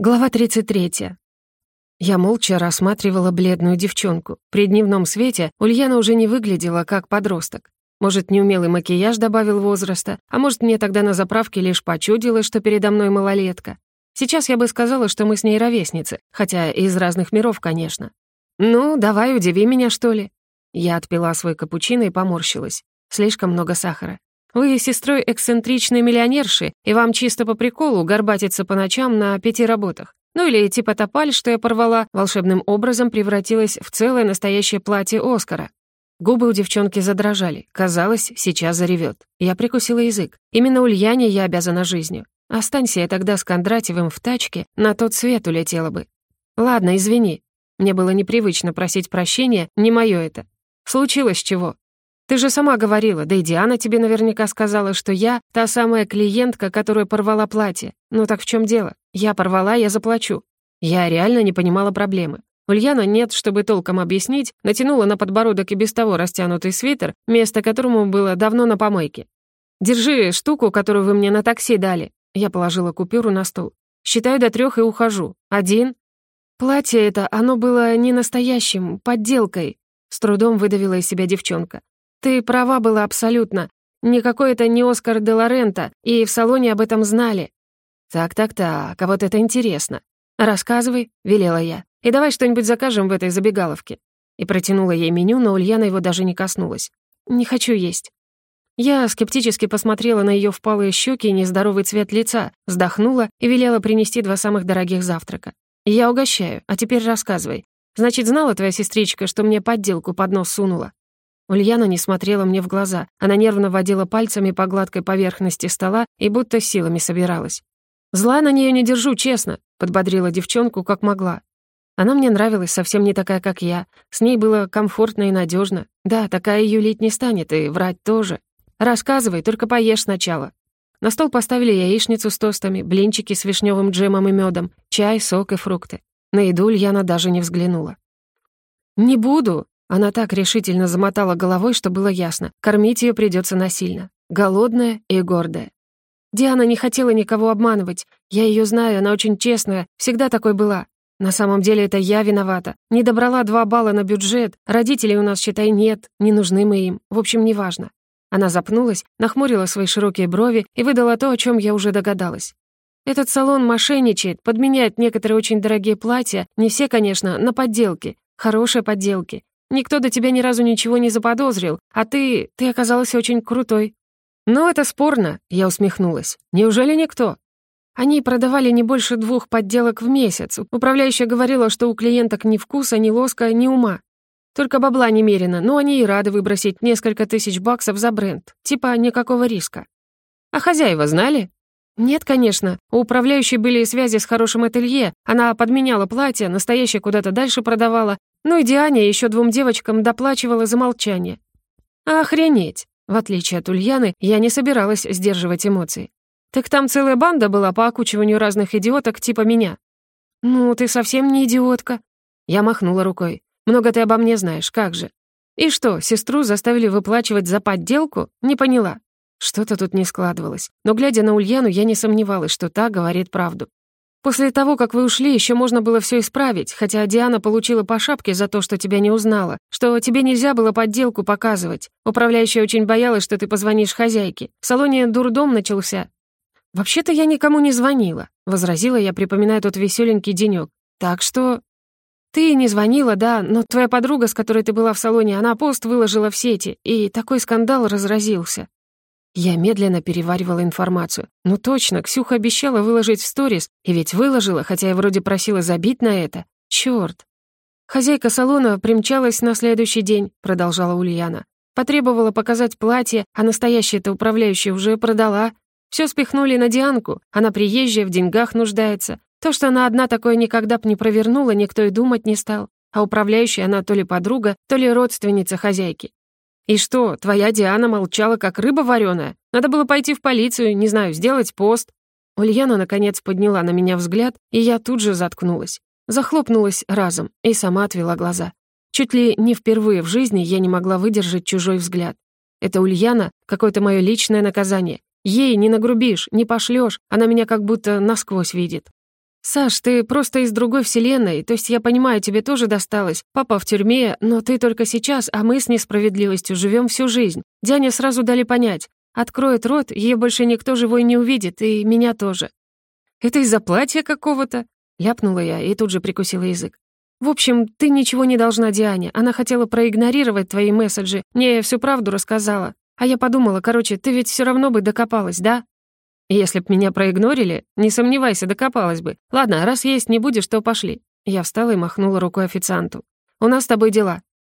Глава 33. Я молча рассматривала бледную девчонку. При дневном свете Ульяна уже не выглядела как подросток. Может, неумелый макияж добавил возраста, а может, мне тогда на заправке лишь почудилось, что передо мной малолетка. Сейчас я бы сказала, что мы с ней ровесницы, хотя из разных миров, конечно. «Ну, давай, удиви меня, что ли?» Я отпила свой капучино и поморщилась. Слишком много сахара. Вы с сестрой эксцентричные миллионерши, и вам чисто по приколу горбатиться по ночам на пяти работах. Ну или типа топаль, что я порвала, волшебным образом превратилась в целое настоящее платье Оскара. Губы у девчонки задрожали. Казалось, сейчас заревет. Я прикусила язык. Именно Ульяне я обязана жизнью. Останься я тогда с Кондратьевым в тачке, на тот свет улетела бы. Ладно, извини. Мне было непривычно просить прощения, не мое это. Случилось чего? Ты же сама говорила, да и Диана тебе наверняка сказала, что я та самая клиентка, которая порвала платье. Ну так в чем дело? Я порвала, я заплачу. Я реально не понимала проблемы. Ульяна нет, чтобы толком объяснить, натянула на подбородок и без того растянутый свитер, место которому было давно на помойке. «Держи штуку, которую вы мне на такси дали». Я положила купюру на стол. «Считаю до трех и ухожу. Один». «Платье это, оно было не настоящим, подделкой», — с трудом выдавила из себя девчонка. Ты права была абсолютно. Никакой это не Оскар де Лорента, и в салоне об этом знали. Так-так-так, а вот это интересно. Рассказывай, велела я. И давай что-нибудь закажем в этой забегаловке. И протянула ей меню, но Ульяна его даже не коснулась. Не хочу есть. Я скептически посмотрела на ее впалые щеки и нездоровый цвет лица, вздохнула и велела принести два самых дорогих завтрака. «Я угощаю, а теперь рассказывай. Значит, знала твоя сестричка, что мне подделку под нос сунула?» Ульяна не смотрела мне в глаза. Она нервно водила пальцами по гладкой поверхности стола и будто силами собиралась. «Зла на нее не держу, честно», — подбодрила девчонку как могла. Она мне нравилась, совсем не такая, как я. С ней было комфортно и надежно. Да, такая юлить не станет, и врать тоже. Рассказывай, только поешь сначала. На стол поставили яичницу с тостами, блинчики с вишневым джемом и медом, чай, сок и фрукты. На еду Ульяна даже не взглянула. «Не буду», она так решительно замотала головой, что было ясно. Кормить ее придется насильно. Голодная и гордая. Диана не хотела никого обманывать. Я ее знаю, она очень честная, всегда такой была. На самом деле это я виновата. Не добрала два балла на бюджет, родителей у нас, считай, нет, не нужны мы им. В общем, неважно. Она запнулась, нахмурила свои широкие брови и выдала то, о чем я уже догадалась. Этот салон мошенничает, подменяет некоторые очень дорогие платья, не все, конечно, на подделки, хорошие подделки. Никто до тебя ни разу ничего не заподозрил, а ты... ты оказался очень крутой». «Ну, это спорно», — я усмехнулась. «Неужели никто?» Они продавали не больше двух подделок в месяц. Управляющая говорила, что у клиенток ни вкуса, ни лоска, ни ума. Только бабла немерено, но они и рады выбросить несколько тысяч баксов за бренд. Типа никакого риска. А хозяева знали? Нет, конечно. У управляющей были связи с хорошим ателье. Она подменяла платье, настоящее куда-то дальше продавала, ну и Диане еще двум девочкам доплачивала за молчание. Охренеть! В отличие от Ульяны, я не собиралась сдерживать эмоции. Так там целая банда была по окучиванию разных идиоток типа меня. Ну, ты совсем не идиотка. Я махнула рукой. Много ты обо мне знаешь, как же. И что, сестру заставили выплачивать за подделку? Не поняла. Что-то тут не складывалось. Но, глядя на Ульяну, я не сомневалась, что та говорит правду. После того, как вы ушли, еще можно было все исправить, хотя Диана получила по шапке за то, что тебя не узнала, что тебе нельзя было подделку показывать. Управляющая очень боялась, что ты позвонишь хозяйке. В салоне дурдом начался. «Вообще-то я никому не звонила», — возразила я, припоминая тот веселенький денек. «Так что...» «Ты не звонила, да, но твоя подруга, с которой ты была в салоне, она пост выложила в сети, и такой скандал разразился. Я медленно переваривала информацию. Ну точно, Ксюха обещала выложить в сторис, и ведь выложила, хотя я вроде просила забить на это. Чёрт. Хозяйка салона примчалась на следующий день, продолжала Ульяна. Потребовала показать платье, а настоящее-то управляющая уже продала. Все спихнули на Дианку, она приезжая, в деньгах нуждается. То, что она одна такое никогда б не провернула, никто и думать не стал. А управляющая она то ли подруга, то ли родственница хозяйки. «И что, твоя Диана молчала, как рыба вареная? Надо было пойти в полицию, не знаю, сделать пост». Ульяна, наконец, подняла на меня взгляд, и я тут же заткнулась. Захлопнулась разом и сама отвела глаза. Чуть ли не впервые в жизни я не могла выдержать чужой взгляд. Это Ульяна — какое-то мое личное наказание. Ей не нагрубишь, не пошлешь, она меня как будто насквозь видит. «Саш, ты просто из другой вселенной, то есть я понимаю, тебе тоже досталось. Папа в тюрьме, но ты только сейчас, а мы с несправедливостью живем всю жизнь. Дяне сразу дали понять. Откроет рот, ее больше никто живой не увидит, и меня тоже». «Это из-за платья какого-то?» Ляпнула я и тут же прикусила язык. «В общем, ты ничего не должна Диане. Она хотела проигнорировать твои месседжи. Мне всю правду рассказала. А я подумала, короче, ты ведь все равно бы докопалась, да?» «Если б меня проигнорили, не сомневайся, докопалась бы. Ладно, раз есть не будешь, то пошли». Я встала и махнула рукой официанту. «У нас с тобой дела.